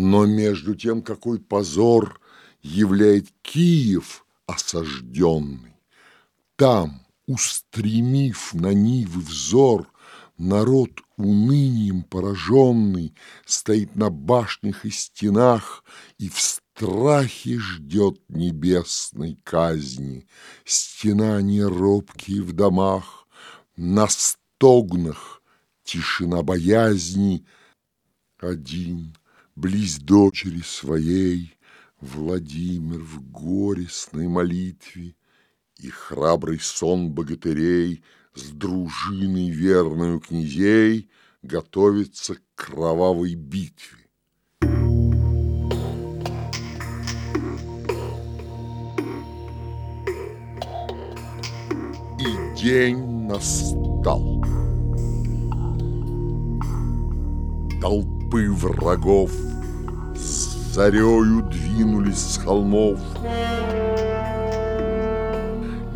Но между тем, какой позор являет Киев осажденный. Там, устремив на Нивы взор, народ унынием пораженный стоит на башнях и стенах и в страхе ждет небесной казни. Стена неробкие в домах, на стогнах тишина боязни. Один, близ дочери своей, Владимир в горестной молитве И храбрый сон богатырей С дружиной верную князей Готовится к кровавой битве. И день настал. Толпы врагов зарею двинулись с холмов.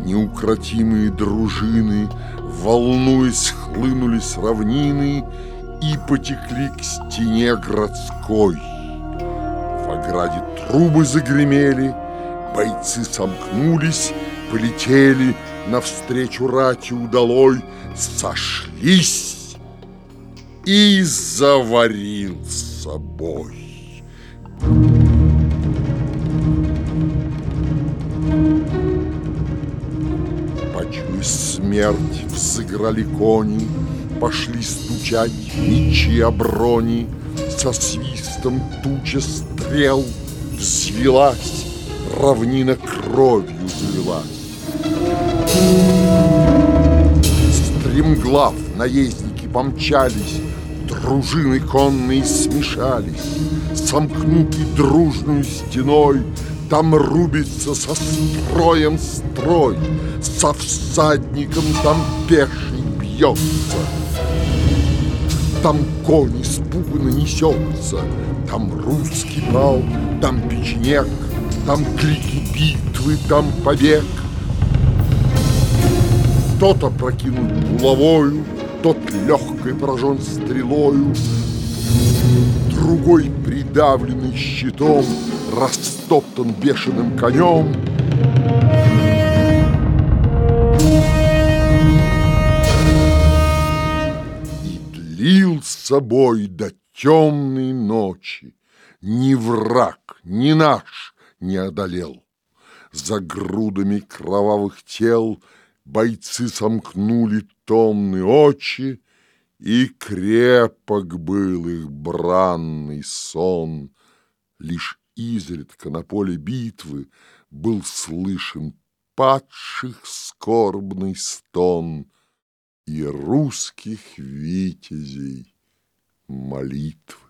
Неукротимые дружины, волнуясь, с равнины и потекли к стене городской. В ограде трубы загремели, бойцы сомкнулись, полетели навстречу рати удалой, сошлись и заварился бой. Почуя смерть, взыграли кони, Пошли стучать мечи о брони, Со свистом туча стрел взвелась, Равнина кровью залилась. Стремглав наездники помчались, Дружины конные смешались, Сомкнуты дружную стеной, Там рубится со строем строй, Со всадником там пеший бьется. Там конь испуганно несется, Там русский бал, там печенек, Там крики битвы, там побег. Кто-то прокинут булавою, Тот легкой поражен стрелою, Другой, придавленный щитом, Растоптан бешеным конем. И длился бой до темной ночи. Ни враг, ни наш не одолел. За грудами кровавых тел Бойцы сомкнули томные очи, И крепок был их бранный сон. Лишь изредка на поле битвы Был слышен падших скорбный стон И русских витязей молитвы.